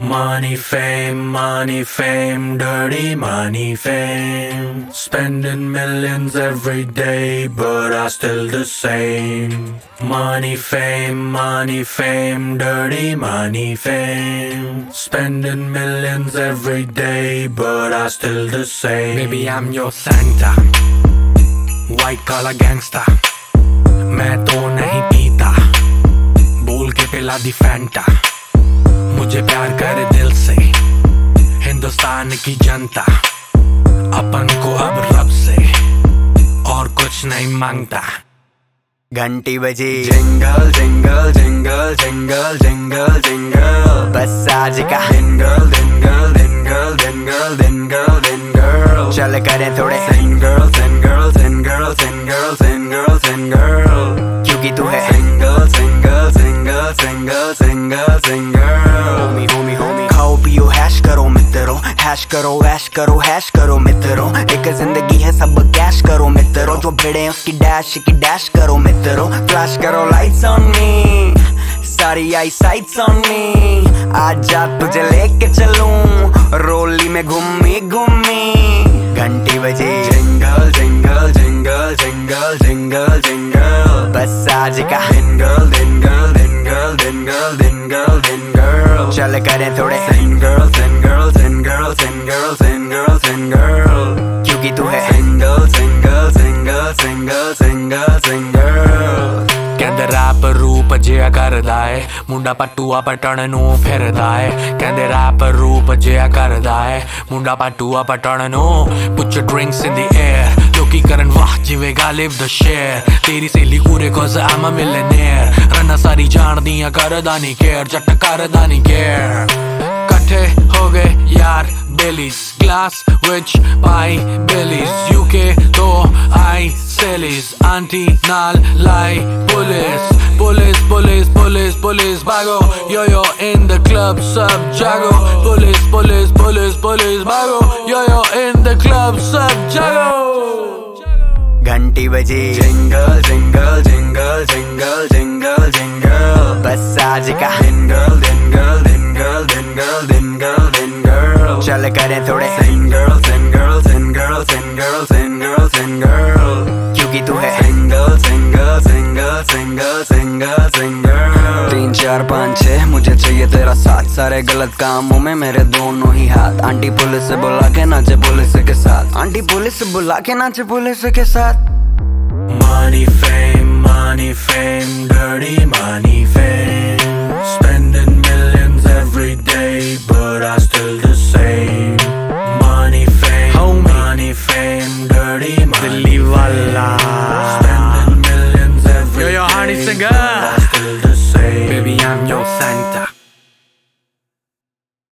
Money, fame, money, fame, dirty money, fame. Spending millions every day, but I still the same. Money, fame, money, fame, dirty money, fame. Spending millions every day, but I still the same. Maybe I'm your Santa, white collar gangster. मैं तो नहीं पीता बोल के पिला दी Fanta मुझे प्यार करे दिल से। हिंदुस्तान की जनता अपन को अब रब से और कुछ नहीं माँगता। घंटी बजी। Jingle jingle jingle jingle jingle jingle. बस आज का। Jingle jingle jingle jingle jingle jingle चल करें थोड़े। Single single single single single single hash करो ऐश करो हैश करो मित्रों। एक ज़िंदगी है सब कैश करो मित्रों। जो भिड़े उसकी डैश की डैश करो मित्रों। फ्लैश करो लाइट्स ऑन मी सारी आई साइट्स ऑन मी आज जा तुझे लेके चलूँ रोली में घूमी घूमी। घंटी बजे। Jingle jingle jingle jingle jingle jingle बस आज का। Jingle jingle jingle jingle jingle jingle चल करें थोड़े। Single, single, single, single, single, single. ਕਹਿੰਦੇ ਰੈਪ ਰੂਪ ਜਿਆ ਕਰਦਾ ਏ ਮੁੰਡਾ ਪਟੂਆ ਪਟਣ ਨੂੰ ਫਿਰਦਾ ਏ ਕਹਿੰਦੇ ਰੈਪ ਰੂਪ ਜਿਆ ਕਰਦਾ ਏ ਮੁੰਡਾ ਪਟੂਆ ਪਟਣ ਨੂੰ ਪੁੱਟ your drinks in the air ਲੋਕੀ ਕਰਨ ਵਾਹ ਜਿਵੇਂ ਗਾਲਿਬ ਦਾ ਸ਼ੇਰ ਤੇਰੀ ਸਹੇਲੀ ਕੂਰੇ ਕੋਜ਼ ਆਮ ਅ ਮਿਲਨੇਅਰ ਰੰਨਾ ਸਾਰੀ ਜਾਣਦੀਆਂ ਕਰਦਾ ਨਹੀਂ ਕੇਅਰ ਜੱਟ ਕਰਦਾ ਨਹੀਂ care te hoge jar belis. Glas veç pai belis. Yuke to ai selis anti nal lai bullets bullets bullets bullets bullets bago. Yo yo in the club sub jago. Bullets bullets bullets bullets bago. Yo yo in the club sub jago. Ganti baje jingle jingle jingle jingle jingle jingle. Bas aaj ka. चल करें थोड़े sing girls and girls and girls and girls and girls and girl क्योंकि तू है single single single single single single तीन चार पाँच छः मुझे चाहिए तेरा साथ सारे गलत कामों में मेरे दोनों ही हाथ आंटी पुलिस से बुला के नाचे पुलिस के साथ आंटी पुलिस से बुला के नाचे पुलिस के साथ money fame money money fame same. Baby I'm your Santa